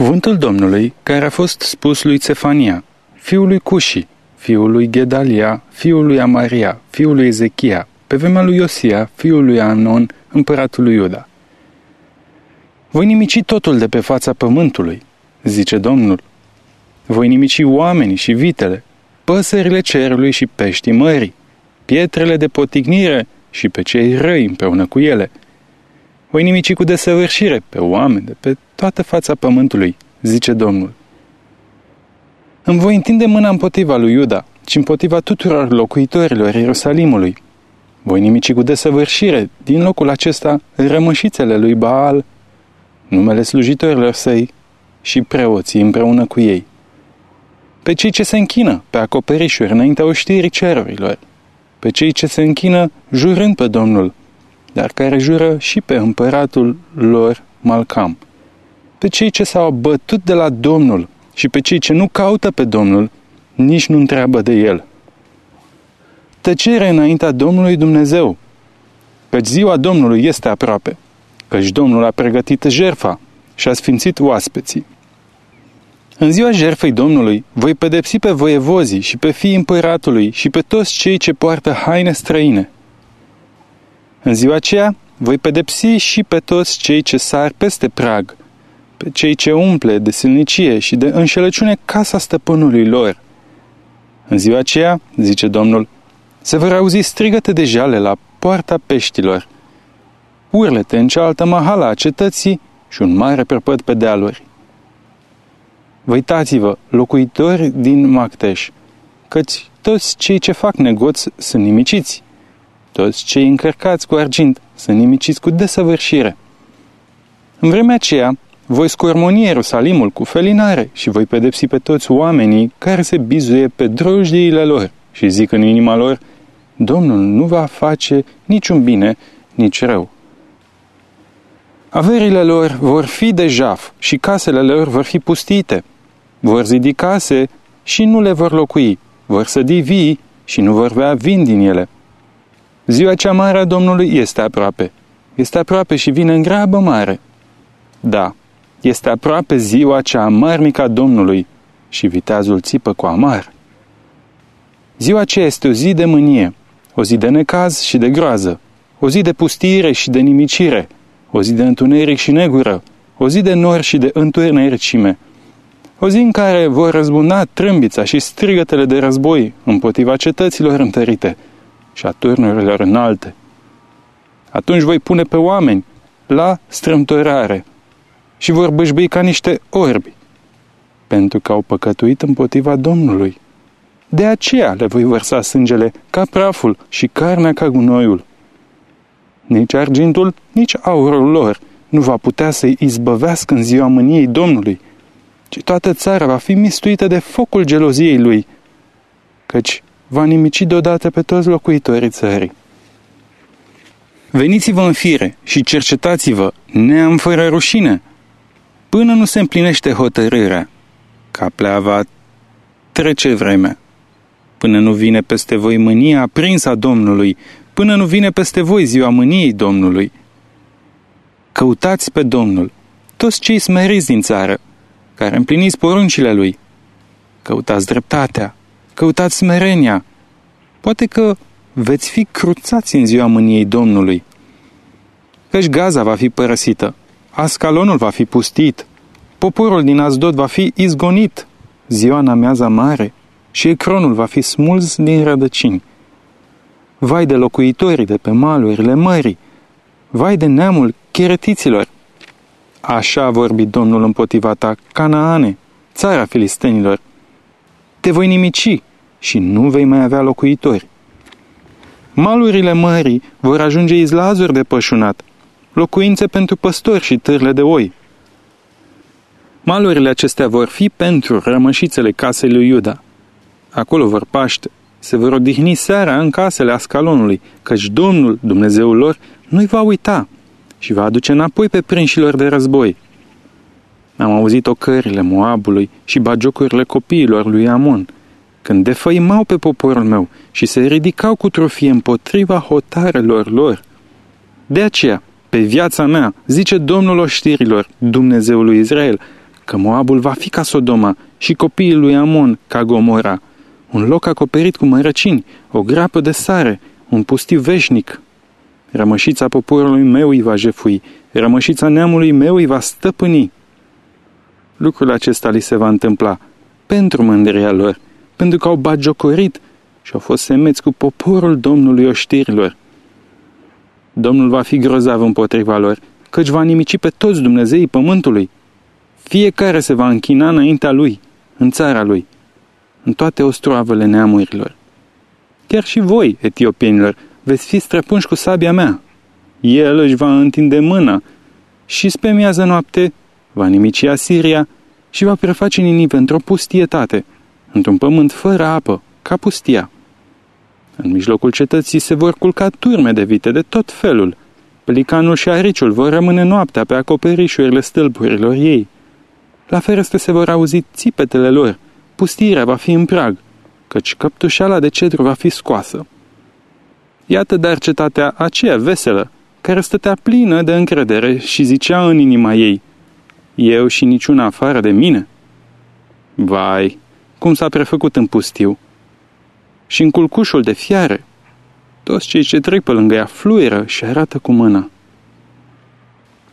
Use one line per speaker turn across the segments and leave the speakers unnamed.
Cuvântul Domnului, care a fost spus lui Cefania, fiul lui Cushi, fiul lui Gedalia, fiul lui Amaria, fiul lui Ezechia, pe vremea lui Iosia, fiul lui Anon, împăratul lui Iuda. Voi nimici totul de pe fața pământului, zice Domnul. Voi nimici oamenii și vitele, păsările cerului și peștii mării, pietrele de potignire și pe cei răi împreună cu ele. Voi nimici cu desăvârșire pe oameni de pe toată fața pământului, zice Domnul. Îmi voi întinde mâna împotriva lui Iuda și împotriva tuturor locuitorilor Ierusalimului. Voi nimici cu desăvârșire din locul acesta rămășițele lui Baal, numele slujitorilor săi și preoții împreună cu ei. Pe cei ce se închină pe acoperișuri înaintea oștirii cerurilor, pe cei ce se închină jurând pe Domnul, dar care jură și pe împăratul lor Malcam, pe cei ce s-au bătut de la Domnul și pe cei ce nu caută pe Domnul, nici nu întreabă de El. Tăcere înaintea Domnului Dumnezeu, căci ziua Domnului este aproape, căci Domnul a pregătit jerfa și a sfințit oaspeții. În ziua jerfei Domnului voi pedepsi pe voievozii și pe fii împăratului și pe toți cei ce poartă haine străine. În ziua aceea voi pedepsi și pe toți cei ce sar peste prag, pe cei ce umple de silnicie și de înșelăciune casa stăpânului lor. În ziua aceea, zice Domnul, se vor auzi strigăte de jale la poarta peștilor, urlete în cealaltă mahala a cetății și un mare prăpăd pe dealuri. Văitați-vă, locuitori din Macteș, căci toți cei ce fac negoți sunt nimiciți. Toți cei încărcați cu argint sunt nimiciți cu desăvârșire. În vremea aceea, voi scormoni Ierusalimul cu felinare și voi pedepsi pe toți oamenii care se bizuie pe drojdiile lor și zic în inima lor, Domnul nu va face niciun bine, nici rău. Averile lor vor fi de jaf și casele lor vor fi pustite. Vor zidi case și nu le vor locui. Vor sădi vii și nu vor bea vin din ele. Ziua cea mare a Domnului este aproape. Este aproape și vine în grabă mare. Da, este aproape ziua cea amarnică a Domnului și viteazul țipă cu amar. Ziua aceea este o zi de mânie, o zi de necaz și de groază, o zi de pustire și de nimicire, o zi de întuneric și negură, o zi de nor și de întunericime, o zi în care vor răzbuna trâmbița și strigătele de război împotriva cetăților întărite și a turnurilor înalte. Atunci voi pune pe oameni la strâmtorare și vor bâșbâi ca niște orbi, pentru că au păcătuit împotriva Domnului. De aceea le voi vărsa sângele ca praful și carnea ca gunoiul. Nici argintul, nici aurul lor nu va putea să-i izbăvească în ziua mâniei Domnului, ci toată țara va fi mistuită de focul geloziei lui, căci va nimici deodată pe toți locuitorii țării. Veniți-vă în fire și cercetați-vă, neam fără rușine, până nu se împlinește hotărârea, ca pleava trece vremea, până nu vine peste voi mânia aprinsă a Domnului, până nu vine peste voi ziua mâniei Domnului. Căutați pe Domnul, toți cei smeriți din țară, care împliniți poruncile Lui. Căutați dreptatea, căutați smerenia. Poate că veți fi cruțați în ziua mâniei Domnului. Căci Gaza va fi părăsită, Ascalonul va fi pustit, poporul din Azdod va fi izgonit, ziua în mare, și Ecronul va fi smuls din rădăcini. Vai de locuitorii de pe malurile mării, vai de neamul cheretiților. Așa a vorbit Domnul împotriva ta, Canaane, țara filistenilor. Te voi nimici și nu vei mai avea locuitori. Malurile mării vor ajunge izlazuri de pășunat, locuințe pentru păstori și târle de oi. Malurile acestea vor fi pentru rămășițele casei lui Iuda. Acolo vor paște, se vor odihni seara în casele Ascalonului, căci Domnul, Dumnezeul lor, nu-i va uita și va aduce înapoi pe prinșilor de război. Am auzit ocările Moabului și bagiocurile copiilor lui Amon, când defăimau pe poporul meu și se ridicau cu trofie împotriva hotarelor lor. De aceea, pe viața mea, zice Domnul oștirilor, Dumnezeul lui Israel, că Moabul va fi ca Sodoma și copiii lui Amon ca Gomora, un loc acoperit cu mărăcini, o grapă de sare, un pustiu veșnic. Rămășița poporului meu îi va jefui, rămășița neamului meu îi va stăpâni. Lucrul acesta li se va întâmpla pentru mândria lor, pentru că au bagiocorit și au fost semeți cu poporul Domnului oștirilor. Domnul va fi grozav împotriva lor, căci va nimici pe toți Dumnezeii pământului. Fiecare se va închina înaintea lui, în țara lui, în toate ostroavele neamurilor. Chiar și voi, etiopienilor, veți fi străpunși cu sabia mea. El își va întinde mâna și spre miază noapte va nimici Asiria și va preface Ninive într-o pustietate, într-un pământ fără apă, ca pustia. În mijlocul cetății se vor culca turme de vite de tot felul. Pelicanul și ariciul vor rămâne noaptea pe acoperișurile stâlpurilor ei. La ferestre se vor auzi țipetele lor, pustirea va fi în prag, căci căptușala de cedru va fi scoasă. Iată dar cetatea aceea veselă, care stătea plină de încredere și zicea în inima ei, Eu și niciuna afară de mine? Vai, cum s-a prefăcut în pustiu! Și în culcușul de fiare, toți cei ce trec pe lângă ea fluieră și arată cu mâna.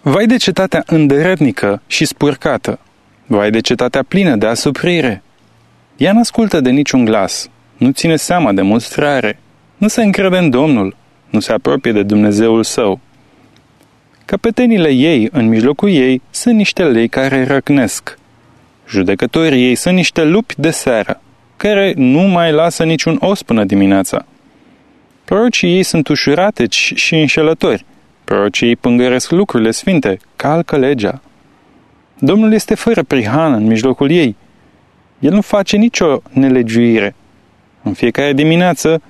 Vai de cetatea îndărătnică și spurcată! Vai de cetatea plină de asuprire! Ea nu ascultă de niciun glas, nu ține seama de mustrare, nu se încrede în Domnul, nu se apropie de Dumnezeul său. Căpetenile ei, în mijlocul ei, sunt niște lei care răcnesc. Judecătorii ei sunt niște lupi de seară, care nu mai lasă niciun os până dimineața. Prorocii ei sunt ușurateci și înșelători. Prorocii ei pângăresc lucrurile sfinte, calcă legea. Domnul este fără prihană în mijlocul ei. El nu face nicio nelegiuire. În fiecare dimineață,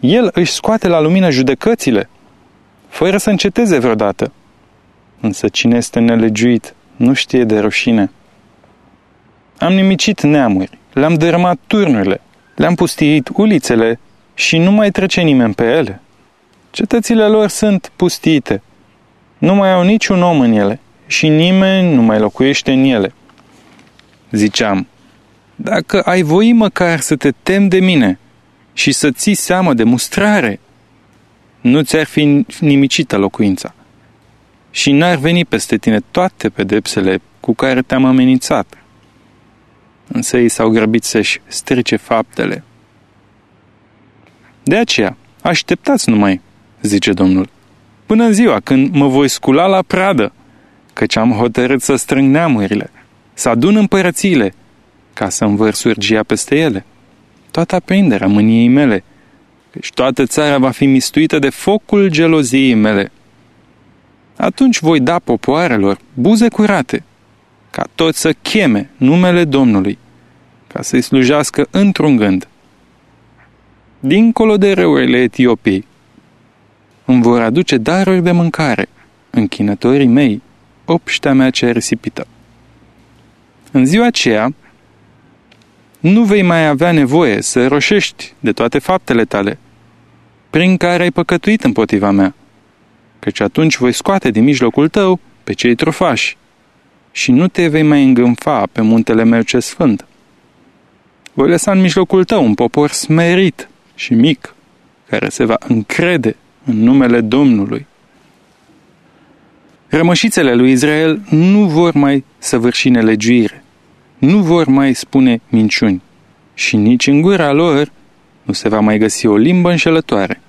El își scoate la lumină judecățile, fără să înceteze vreodată. Însă cine este nelegiuit nu știe de rușine. Am nimicit neamuri, le-am dărâmat turnurile, le-am pustiit ulițele și nu mai trece nimeni pe ele. Cetățile lor sunt pustite. Nu mai au niciun om în ele și nimeni nu mai locuiește în ele. Ziceam, dacă ai voi măcar să te tem de mine și să ții seamă de mustrare, nu ți-ar fi nimicită locuința și n-ar veni peste tine toate pedepsele cu care te-am amenințat. Însă ei s-au grăbit să-și strice faptele. De aceea, așteptați numai, zice Domnul, până în ziua când mă voi scula la pradă, căci am hotărât să strâng neamurile, să adun împărățiile, ca să învăr surgia peste ele. Toată aprinderea mâniei mele, căci toată țara va fi mistuită de focul geloziei mele. Atunci voi da popoarelor buze curate, ca toți să cheme numele Domnului, ca să-i slujească într-un gând. Dincolo de râurile Etiopiei, îmi vor aduce daruri de mâncare, închinătorii mei, obștea mea cea risipită. În ziua aceea, nu vei mai avea nevoie să roșești de toate faptele tale, prin care ai păcătuit împotriva mea, căci atunci voi scoate din mijlocul tău pe cei trofași și nu te vei mai îngânfa pe muntele meu ce sfânt. Voi lăsa în mijlocul tău un popor smerit și mic, care se va încrede în numele Domnului. Rămășițele lui Israel nu vor mai săvârși nelegiuire, nu vor mai spune minciuni și nici în gura lor nu se va mai găsi o limbă înșelătoare,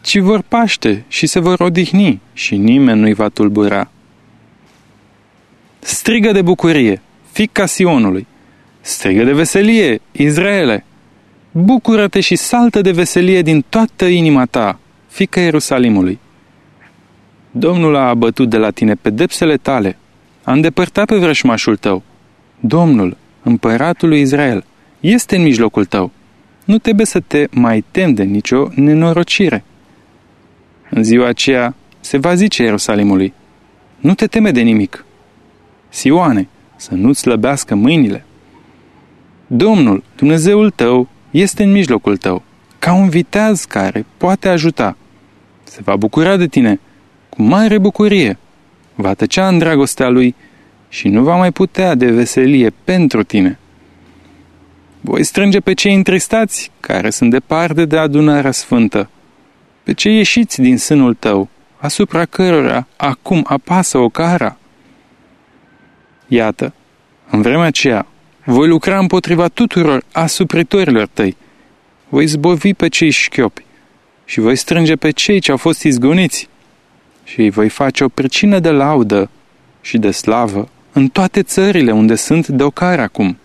ci vor paște și se vor odihni și nimeni nu-i va tulbura. Strigă de bucurie, fica Sionului, strigă de veselie, Israele, bucură-te și saltă de veselie din toată inima ta, fica Ierusalimului. Domnul a abătut de la tine pedepsele tale, a îndepărtat pe vrășmașul tău. Domnul, împăratul lui Israel, este în mijlocul tău. Nu trebuie să te mai tem de nicio nenorocire. În ziua aceea se va zice Ierusalimului, nu te teme de nimic. Sioane, să nu-ți slăbească mâinile. Domnul, Dumnezeul tău, este în mijlocul tău, ca un viteaz care poate ajuta. Se va bucura de tine cu mare bucurie. Va tăcea în dragostea lui și nu va mai putea de veselie pentru tine. Voi strânge pe cei întristați, care sunt departe de adunarea sfântă, pe cei ieșiți din sânul tău, asupra cărora acum apasă o cara. Iată, în vremea aceea, voi lucra împotriva tuturor asupritorilor tăi, voi zbovi pe cei șchiopi și voi strânge pe cei ce au fost izgoniți și îi voi face o pricină de laudă și de slavă în toate țările unde sunt de ocar acum.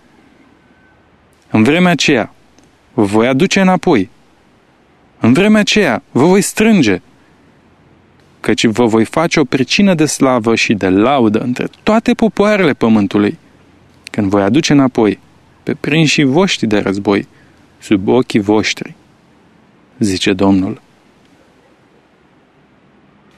În vremea aceea vă voi aduce înapoi. În vremea aceea vă voi strânge, căci vă voi face o pricină de slavă și de laudă între toate popoarele pământului, când voi aduce înapoi pe prinșii voștri de război, sub ochii voștri, zice Domnul.